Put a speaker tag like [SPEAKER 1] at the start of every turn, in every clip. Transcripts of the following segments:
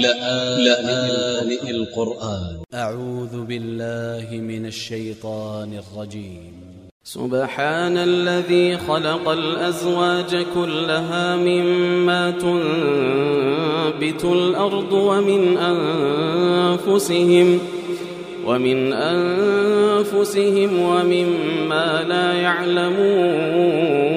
[SPEAKER 1] لآن, لآن القرآن.
[SPEAKER 2] أ ع و ذ ب ا ل ل ه من ا ل ش ي ط ا ن ا ل ج ي م
[SPEAKER 3] سبحان الذي خلق الأزواج كلها مما تنبت الأرض ومن أنفسهم ومن أنفسهم ومما لا يعلمون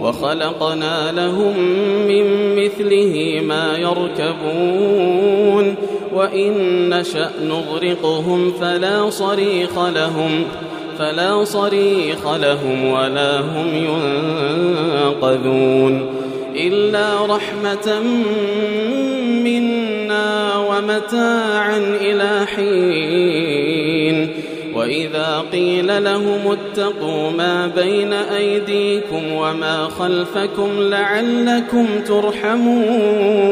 [SPEAKER 3] وخلقنا لهم من مثله ما يركبون وإن نشأ نغرقهم فلا صريخ لهم فلا صريخ لهم ولا هم ينقذون. إلا رحمة منا ومتاعا إلى حين وإذا قيل لهم اتقوا ما بين أيديكم وما خلفكم لعلكم ترحمون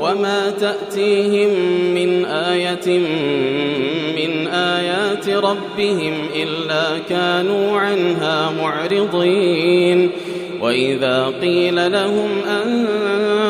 [SPEAKER 3] وما تأتيهم من آية من آيات ربهم إلا كانوا عنها معرضين وإذا قيل لهم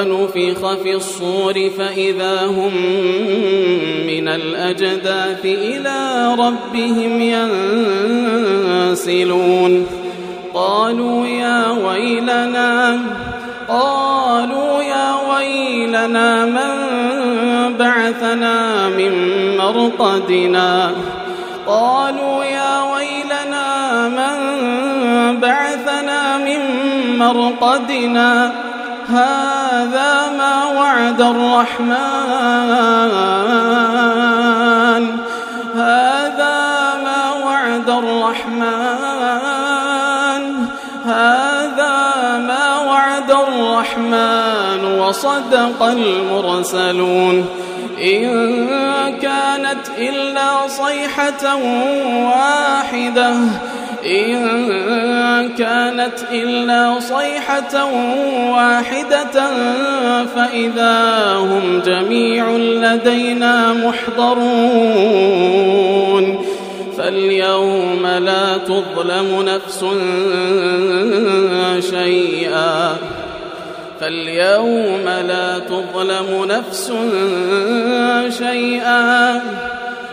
[SPEAKER 3] ونفخ في الصور فإذا هم من الأجداث إلى ربهم ينسلون. قالوا يا ويلنا قالوا يا ويلنا من بعثنا من مرقدنا؟ قالوا يا ويلنا من بعثنا من مرقدنا؟ هذا ما وعد الرحمن. هذا ما وعد الرحمن. هذا ما وعد الرحمن وصدق المرسلون. إن كانت إلا صيحة واحدة إن كانت إلا صيحة واحدة فإذا هم جميع لدينا محضرون فاليوم لا تظلم نفس شيئا فاليوم لا تظلم نفس شيئا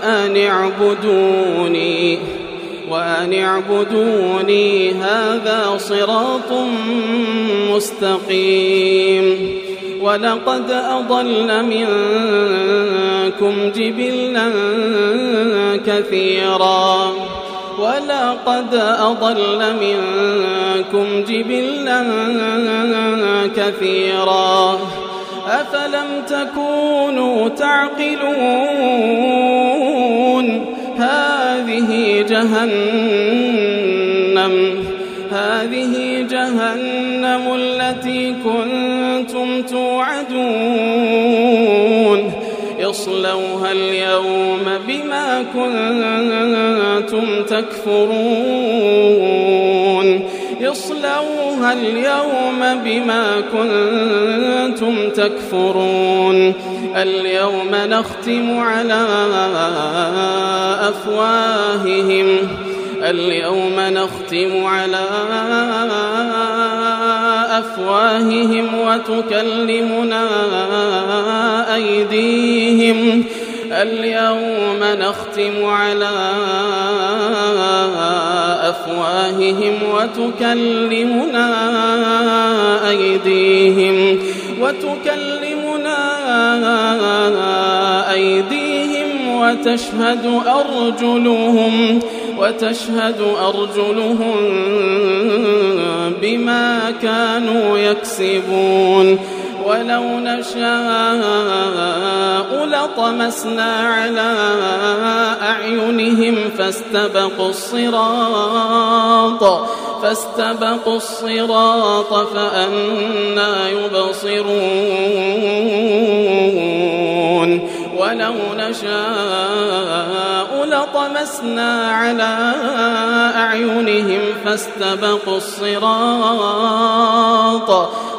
[SPEAKER 3] وأن اعبدوني وأن اعبدوني هذا صراط مستقيم. ولقد أضل منكم جبلا كثيرا. ولقد أضل منكم جبلا كثيرا. أفلم تكونوا تعقلون؟ هذه جهنم هذه جهنم التي كنتم توعدون. اصلوها اليوم بما كنتم تكفرون. اصلوها اليوم بما كنتم تكفرون. اليوم نختم على أفواههم. اليوم نختم على أفواههم وتكلمنا أيديهم. اليوم نختم على وتكلمنا أيديهم وتكلمنا أيديهم وتشهد أرجلهم وتشهد أرجلهم بما كانوا يكسبون ولو نشاء لطمسنا على أعينهم فاستبقوا الصراط فاستبقوا الصراط فأنا يبصرون. ولو نشاء لطمسنا على أعينهم فاستبقوا الصراط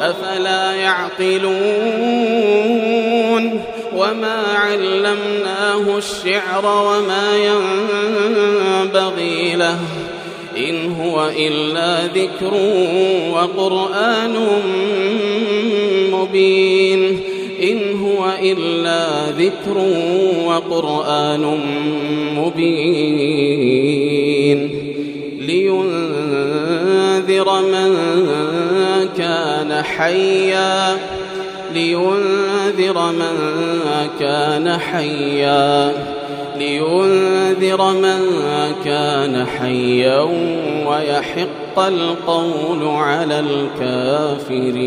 [SPEAKER 3] أفلا يعقلون وما علمناه الشعر وما ينبغي له إن هو إلا ذكر وقرآن مبين إن هو إلا ذكر وقرآن مبين لينذر من كان حيا لينذر من كان حيا لينذر من كان حيا ويحق القول على الكافرين.